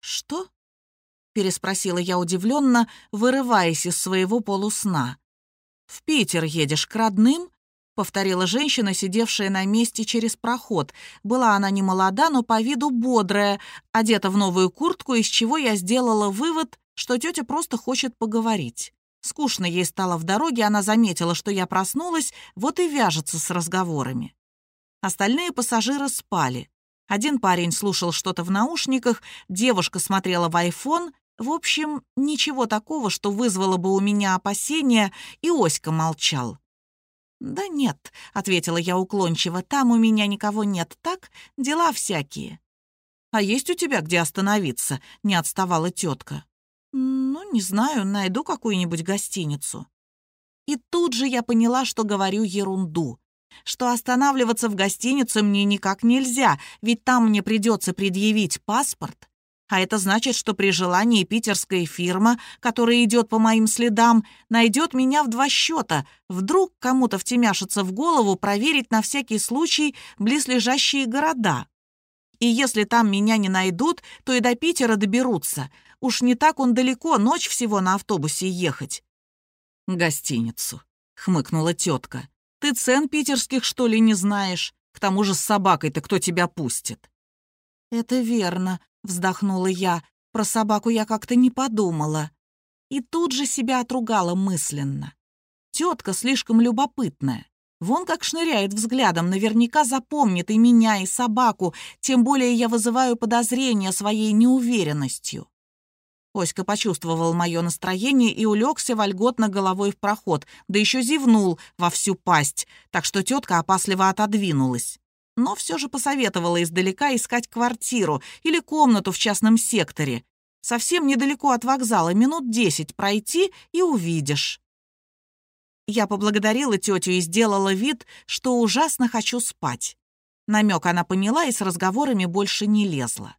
«Что?» — переспросила я удивленно, вырываясь из своего полусна. «В Питер едешь к родным?» — повторила женщина, сидевшая на месте через проход. Была она не молода, но по виду бодрая, одета в новую куртку, из чего я сделала вывод, что тетя просто хочет поговорить. Скучно ей стало в дороге, она заметила, что я проснулась, вот и вяжется с разговорами. Остальные пассажиры спали. Один парень слушал что-то в наушниках, девушка смотрела в айфон, в общем, ничего такого, что вызвало бы у меня опасения, и Оська молчал. «Да нет», — ответила я уклончиво, — «там у меня никого нет, так? Дела всякие». «А есть у тебя где остановиться?» — не отставала тетка. «Ну, не знаю, найду какую-нибудь гостиницу». И тут же я поняла, что говорю ерунду, что останавливаться в гостинице мне никак нельзя, ведь там мне придется предъявить паспорт, а это значит, что при желании питерская фирма, которая идет по моим следам, найдет меня в два счета. Вдруг кому-то втемяшится в голову проверить на всякий случай близлежащие города. И если там меня не найдут, то и до Питера доберутся. Уж не так он далеко, ночь всего на автобусе ехать. «Гостиницу», — хмыкнула тетка. «Ты цен питерских, что ли, не знаешь? К тому же с собакой-то кто тебя пустит?» «Это верно», Вздохнула я. Про собаку я как-то не подумала. И тут же себя отругала мысленно. Тетка слишком любопытная. Вон как шныряет взглядом, наверняка запомнит и меня, и собаку, тем более я вызываю подозрения своей неуверенностью. Оська почувствовал мое настроение и улегся вольготно головой в проход, да еще зевнул во всю пасть, так что тетка опасливо отодвинулась. Но все же посоветовала издалека искать квартиру или комнату в частном секторе. Совсем недалеко от вокзала, минут десять пройти и увидишь. Я поблагодарила тетю и сделала вид, что ужасно хочу спать. Намек она поняла и с разговорами больше не лезла.